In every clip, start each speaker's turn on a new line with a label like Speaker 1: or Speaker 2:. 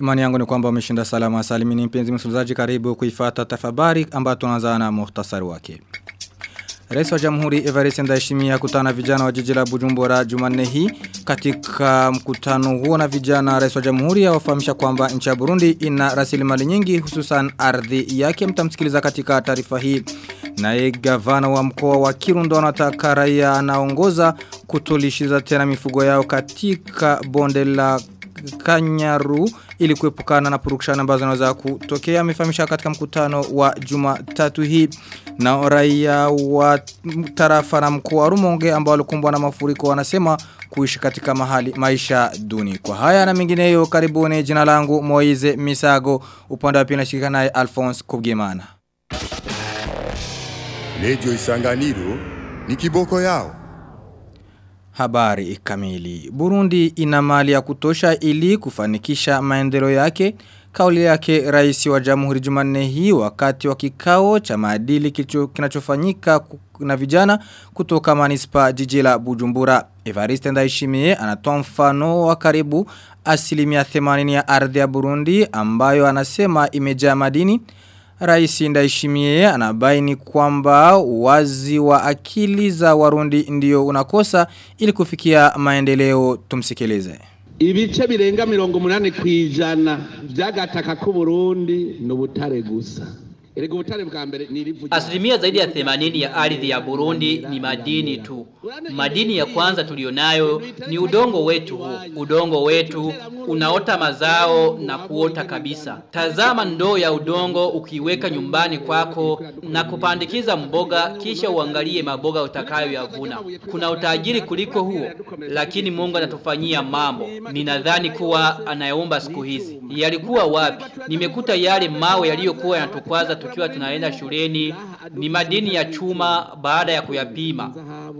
Speaker 1: Imani yangu ni kwamba umeshinda salama salimini mpenzi msikilizaji karibu kuifata tafabari ambayo tunaanza na muhtasari wake. Rais wa Jamhuri Evariste Ndayishimiye kutana vijana wa jiji la Bujumbura Jumanne hii katika mkutano huo na vijana Rais wa Jamhuri awafahamisha kwamba nchi ya Burundi ina rasilimali nyingi hususan ardhi yake mtamsikiliza katika taarifa hii. Naye gavana wa mkoa wa Kirundo anataka raia anaongoza kutulishiza tena mifugo yao katika bonde la Kanyaru ili kuepukana na purukshana ambazo zinaweza kutokea amefahamisha katika mkutano wa Jumatatu hii na raia wa tarafa na mkoa wa Rumonge ambao walikumbwa na mafuriko wanasema kuishi katika mahali maisha duni. Kwa haya na mengineyo karibuni jina langu Moize Misago upande wa pili nashirika naye Alphonse kugimana
Speaker 2: Lejo Isanganiro ni kiboko yao.
Speaker 1: Habari kamili. Burundi ina mali ya kutosha ili kufanikisha maendeleo yake. Kauli yake rais wa jamhuri jumanne hii wakati wa kikao cha maadili kinachofanyika na vijana kutoka manispa jiji la Bujumbura. Evariste Ndayishimiye anatoa mfano wa karibu asilimia 80 ya ardhi ya Burundi ambayo anasema imejaa madini. Rais Ndaishimie anabaini kwamba wazi wa akili za Warundi ndio unakosa ili kufikia maendeleo tumsikilize.
Speaker 3: Ibice birenga mirongo munani kwijana vyagataka ku Burundi n'ubutare gusa.
Speaker 4: Asilimia zaidi ya 80 ya ardhi ya Burundi ni madini tu. Madini ya kwanza tulionayo ni udongo wetu huu. Udongo wetu unaota mazao na kuota kabisa. Tazama ndoo ya udongo ukiweka nyumbani kwako na kupandikiza mboga kisha uangalie maboga utakayo yavuna. Kuna utajiri kuliko huo, lakini Mungu anatufanyia mambo. Ninadhani kuwa anayeumba siku hizi. Yalikuwa wapi? Nimekuta yale mawe yaliyokuwa yanatukwaza tukiwa tunaenda shuleni ni madini ya chuma baada ya kuyapima.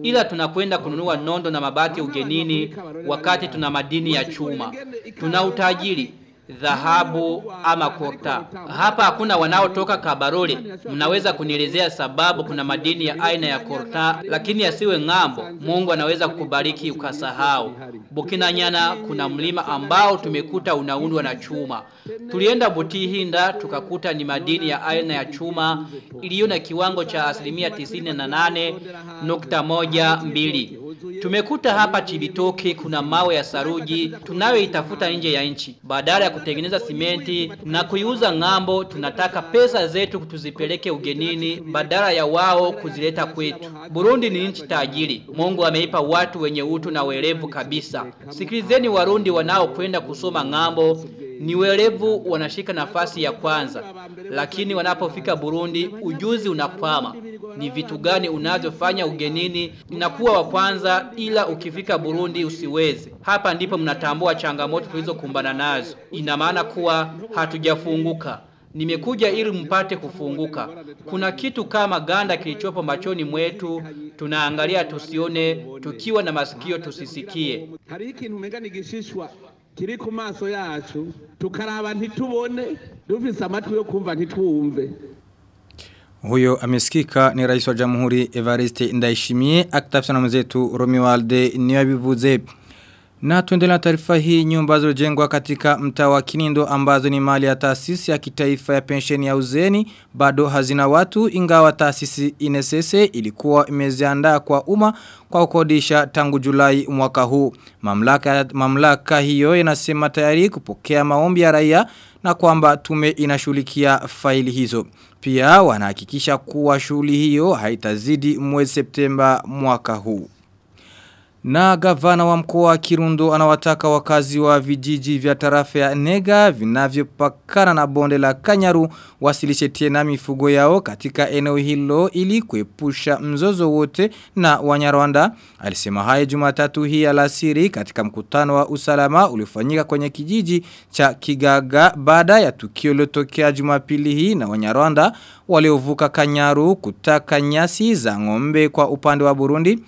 Speaker 4: Ila tunakwenda kununua nondo na mabati ugenini wakati tuna madini ya chuma. Tuna utajiri dhahabu ama korta. Hapa hakuna wanaotoka Kabarole. Mnaweza kunielezea sababu kuna madini ya aina ya korta lakini yasiwe ng'ambo. Mungu anaweza kukubariki ukasahau. Bukina nyana kuna mlima ambao tumekuta unaundwa na chuma. Tulienda Butihinda tukakuta ni madini ya aina ya chuma iliyo na kiwango cha asilimia tisini na nane nukta moja mbili. Tumekuta hapa Chibitoke kuna mawe ya saruji tunayoitafuta nje ya nchi. Badala ya kutengeneza simenti na kuiuza ng'ambo, tunataka pesa zetu tuzipeleke ugenini badala ya wao kuzileta kwetu. Burundi ni nchi tajiri. Mungu ameipa watu wenye utu na werevu kabisa. Sikilizeni Warundi wanaokwenda kusoma ng'ambo ni werevu wanashika nafasi ya kwanza, lakini wanapofika Burundi ujuzi unakwama. Ni vitu gani unavyofanya ugenini na kuwa wa kwanza, ila ukifika Burundi usiweze. Hapa ndipo mnatambua changamoto tulizokumbana nazo. Ina maana kuwa hatujafunguka. Nimekuja ili mpate kufunguka. Kuna kitu kama ganda kilichopo machoni mwetu, tunaangalia tusione, tukiwa na masikio tusisikie.
Speaker 3: Hari ikintu umenga nigishishwa kiri ku maso yacu tukaraba ntitubone dufise amatwi yo kumva ntitwumve
Speaker 1: huyo amesikika ni rais wa jamhuri Evariste Ndayishimiye akitafsana na mwenzetu Romualde Niyabivuze na tuendelea na taarifa hii nyumba zilizojengwa katika mtaa wa Kinindo ambazo ni mali ya taasisi ya kitaifa ya pensheni ya uzeni bado hazina watu ingawa taasisi inesese ilikuwa imeziandaa kwa umma kwa kukodisha tangu Julai mwaka huu. Mamlaka mamlaka hiyo inasema tayari kupokea maombi ya raia na kwamba tume inashughulikia faili hizo. Pia wanahakikisha kuwa shughuli hiyo haitazidi mwezi Septemba mwaka huu. Na gavana wa mkoa wa Kirundo anawataka wakazi wa vijiji vya tarafa ya Nega vinavyopakana na bonde la Kanyaru wasilishe tena mifugo yao katika eneo hilo ili kuepusha mzozo wote na Wanyarwanda. Alisema haya Jumatatu hii alasiri katika mkutano wa usalama uliofanyika kwenye kijiji cha Kigaga baada ya tukio lilotokea Jumapili hii na Wanyarwanda waliovuka Kanyaru kutaka nyasi za ng'ombe kwa upande wa Burundi.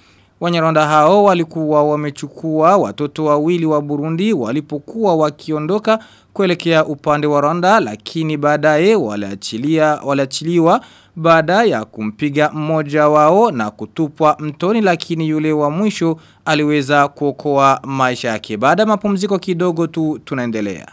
Speaker 1: Wanyarwanda hao walikuwa wamechukua watoto wawili wa Burundi walipokuwa wakiondoka kuelekea upande wa Rwanda lakini baadaye waliachilia waliachiliwa baada ya kumpiga mmoja wao na kutupwa mtoni lakini yule wa mwisho aliweza kuokoa maisha yake. Baada ya mapumziko kidogo tu tunaendelea.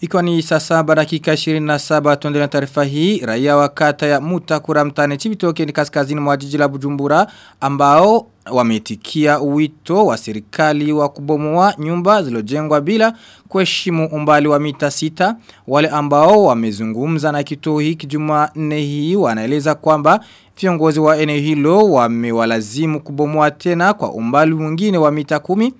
Speaker 1: Ikiwa ni saa saba dakika 27 tuandele na taarifa hii, raia wa kata ya Mutakura mtane Chibitoke ni kaskazini mwa jiji la Bujumbura ambao wametikia wito wa serikali wa kubomoa nyumba zilizojengwa bila kuheshimu umbali wa mita sita. Wale ambao wamezungumza na kituo hiki Jumanne hii wanaeleza kwamba viongozi wa eneo hilo wamewalazimu kubomoa tena kwa umbali mwingine wa mita kumi.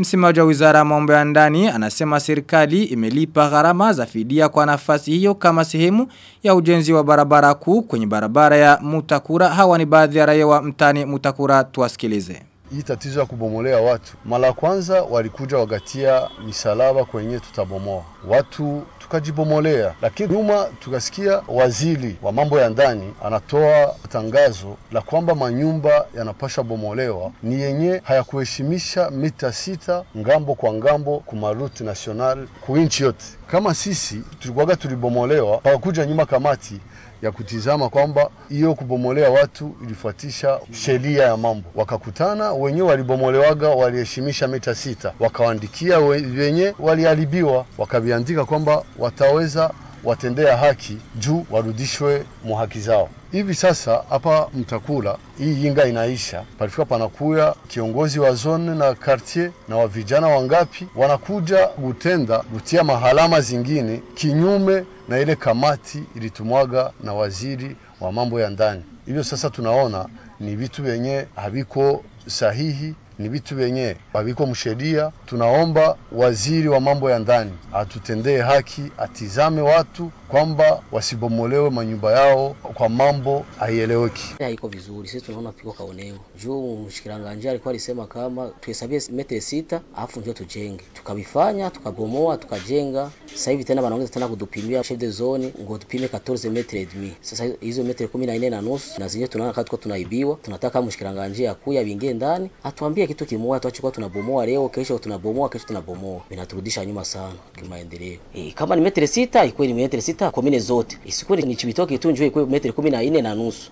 Speaker 1: Msemaji wa wizara ya mambo ya ndani anasema serikali imelipa gharama za fidia kwa nafasi hiyo kama sehemu ya ujenzi wa barabara kuu kwenye barabara ya Mutakura. Hawa ni baadhi ya raia wa mtani Mutakura tuwasikilize.
Speaker 5: Hii tatizo ya kubomolea watu, mara ya kwanza walikuja wagatia misalaba kwenye tutabomoa. Watu tukajibomolea, lakini nyuma tukasikia waziri wa mambo ya ndani anatoa tangazo la kwamba manyumba yanapasha bomolewa. Ni yenye hayakuheshimisha mita sita ng'ambo kwa ng'ambo kumaruti national kuinchi yote. Kama sisi tulikuwaga tulibomolewa, pakakuja nyuma kamati ya kutizama kwamba hiyo kubomolea watu ilifuatisha sheria ya mambo. Wakakutana wenyewe walibomolewaga, waliheshimisha mita sita, wakawaandikia wenye waliharibiwa, wakaviandika kwamba wataweza watendea haki juu warudishwe muhaki zao. Hivi sasa hapa Mtakula hii yinga inaisha, palifika panakuya kiongozi wa zone na quartier na wa vijana wangapi wanakuja kutenda kutia mahalama zingine kinyume na ile kamati ilitumwaga na waziri wa mambo ya ndani. Hivyo sasa tunaona ni vitu vyenye haviko sahihi ni vitu vyenye haviko msheria. Tunaomba waziri wa mambo ya ndani atutendee haki, atizame watu kwamba wasibomolewe manyumba yao kwa mambo haieleweki.
Speaker 6: Haiko vizuri, sisi tunaona piko kaoneo juu mshikiranganje alikuwa alisema kama tuhesabie metre sita afu ndio tujenge, tukavifanya tukabomoa, tukajenga. Sasa hivi tena wanaongeza tena kudupimia chef de zone ngo tupime 14 metre et demi. Sasa hizo metre 14 na nusu na zenyewe tunaona kama tunaibiwa. Tunataka mshikiranganje akuya bingie ndani atuambie kitu kimoja, tuachukua tunabomoa leo, kesho tunabomoa, kesho tunabomoa, Vinaturudisha nyuma sana kimaendeleo. E, kama ni metre sita ikuwe ni metre sita mine zote, isikuwe ni Chibitoke tu njoo ikuwe metre 14 na nusu.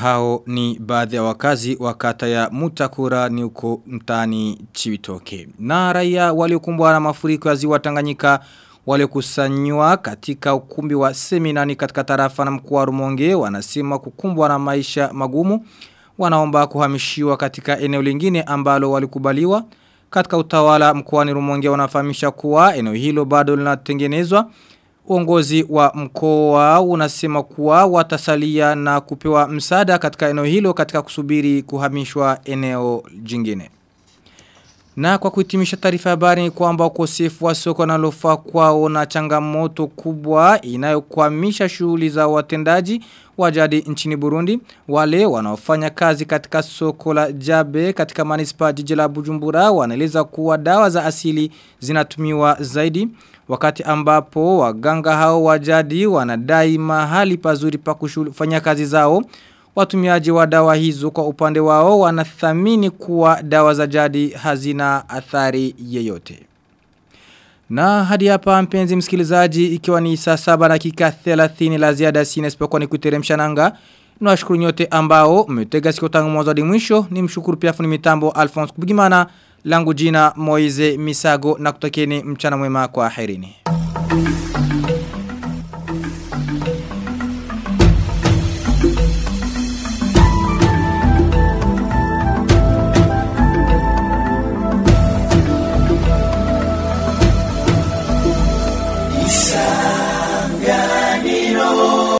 Speaker 1: Hao ni baadhi ya wakazi wa kata ya Mutakura ni uko mtani Chibitoke. Na raia waliokumbwa na mafuriko ya ziwa Tanganyika waliokusanywa katika ukumbi wa seminani katika tarafa na mkoa Rumonge wanasema kukumbwa na maisha magumu. Wanaomba kuhamishiwa katika eneo lingine ambalo walikubaliwa. Katika utawala mkoani Rumonge wanafahamisha kuwa eneo hilo bado linatengenezwa Uongozi wa mkoa unasema kuwa watasalia na kupewa msaada katika eneo hilo katika kusubiri kuhamishwa eneo jingine. Na kwa kuhitimisha taarifa habari ni kwamba ukosefu wa soko na lofa kwao na changamoto kubwa inayokwamisha shughuli za watendaji wa jadi nchini Burundi wale wanaofanya kazi katika soko la Jabe katika manispa jiji la Bujumbura wanaeleza kuwa dawa za asili zinatumiwa zaidi wakati ambapo waganga hao wa jadi wanadai mahali pazuri pa kufanya kazi zao Watumiaji wa dawa hizo kwa upande wao wanathamini kuwa dawa za jadi hazina athari yeyote. Na hadi hapa mpenzi msikilizaji ikiwa ni saa saba dakika 30 la ziada sina isipokuwa ni kuteremsha nanga. Nawashukuru nyote ambao mmetega siku tangu mwanzo hadi mwisho. Ni mshukuru pia fundi mitambo Alphonse Kubigimana langu jina Moize Misago na kutakeni mchana mwema kwa herini.